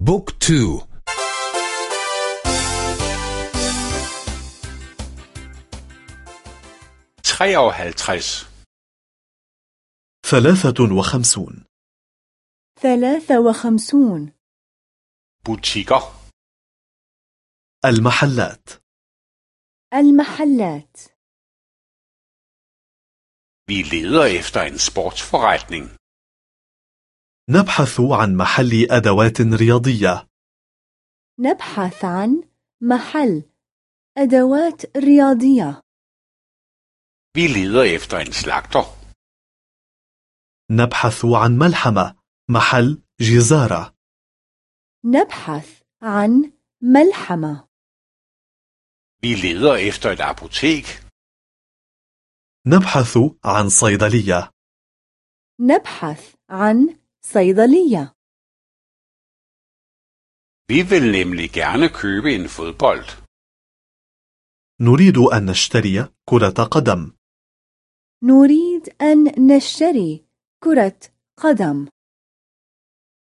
Book two. ثلاثة وخمسون. ثلاثة وخمسون. Butikker المحلات. المحلات. Vi leder efter en sportsforretning. نبحث عن محل أدوات رياضية. نبحث عن محل أدوات رياضية. Vi leder efter en slagter. نبحث عن ملحمة محل جزارة. نبحث عن ملحمة. Vi leder efter et apotek. نبحث عن صيدلية. نبحث عن صيدلية. Vi vil nemlig gerne købe en fodbold. نريد أن نشتري كرة قدم. نريد أن نشتري كرة قدم.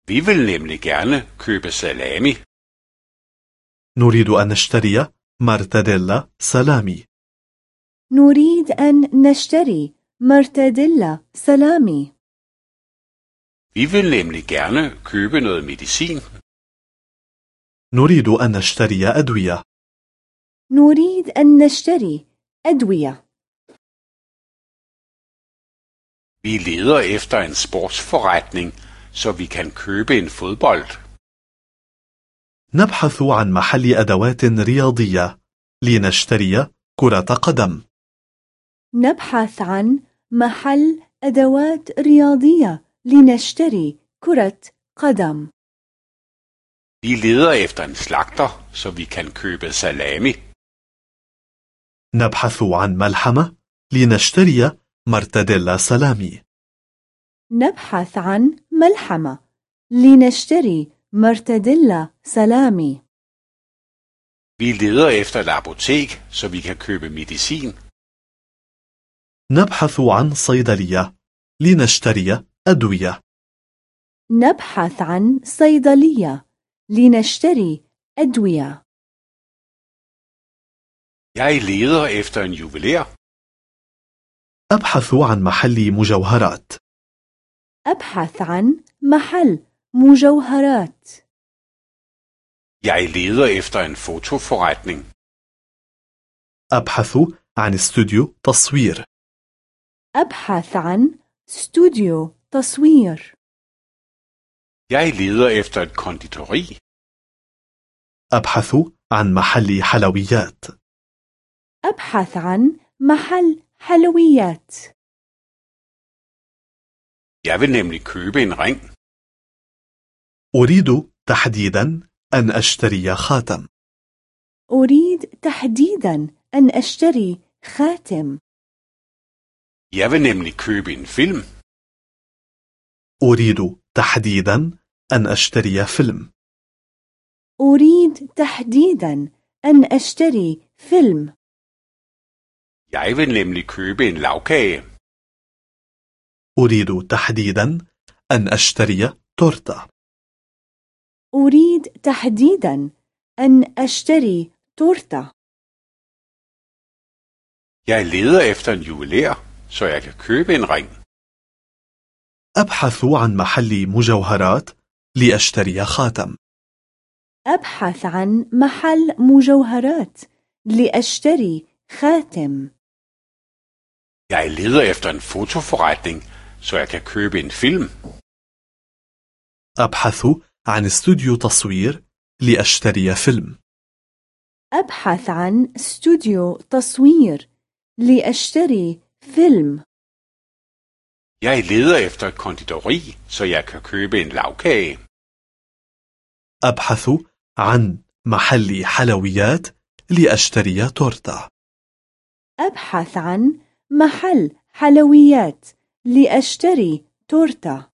Vi vil nemlig gerne købe salami. نريد أن نشتري مرتديلا سلامي. نريد أن نشتري مرتديلا سلامي. Vi vil nemlig gerne købe noget medicin. نريد أن نشتري أدوية. نريد أن نشتري أدوية. Vi leder efter en sportsforretning, så vi kan købe en fodbold. نبحث عن محل أدوات رياضية. لنشتري كرة قدم. نبحث عن محل أدوات رياضية. لنشتري كرة قدم Vi leder efter en slagter, så vi kan købe salami. نبحث عن ملحمة لنشتري مرتديلا سلامي نبحث عن ملحمة لنشتري مرتديلا سلامي Vi leder efter et apotek, så vi kan købe medicin. نبحث عن صيدلية لنشتري أدوية. نبحث عن صيدلية لنشتري أدوية. Jeg leder efter en juveler. أبحث عن محل مجوهرات. أبحث عن محل مجوهرات. Jeg leder efter en fotoforretning. أبحث عن استوديو تصوير. أبحث عن استوديو تصوير Jeg leder efter et konditori. أبحث عن محل حلويات أبحث عن محل حلويات Jeg vil nemlig købe en ring. أريد تحديدا أن أشتري خاتم أريد تحديدا أن أشتري خاتم Jeg vil nemlig købe en film. أريد تحديدا أن أشتري فيلم أريد تحديدا أن أشتري فيلم Jeg vil nemlig købe en lavkage. أريد تحديدا أن أشتري تورتة أريد تحديدا أن أشتري تورتة Jeg leder efter en juveler, så jeg kan købe en ring. أبحث عن محل مجوهرات لأشتري خاتم. أبحث عن محل مجوهرات لأشتري خاتم. Jeg leder efter en fotoforretning, så jeg kan købe en film. أبحث عن استوديو تصوير لأشتري فيلم. أبحث عن استوديو تصوير لأشتري فيلم. Jeg leder efter et konditori, så jeg kan købe en lavkage. أبحث عن محل حلويات لأشتري تورتة أبحث عن محل حلويات لأشتري تورتة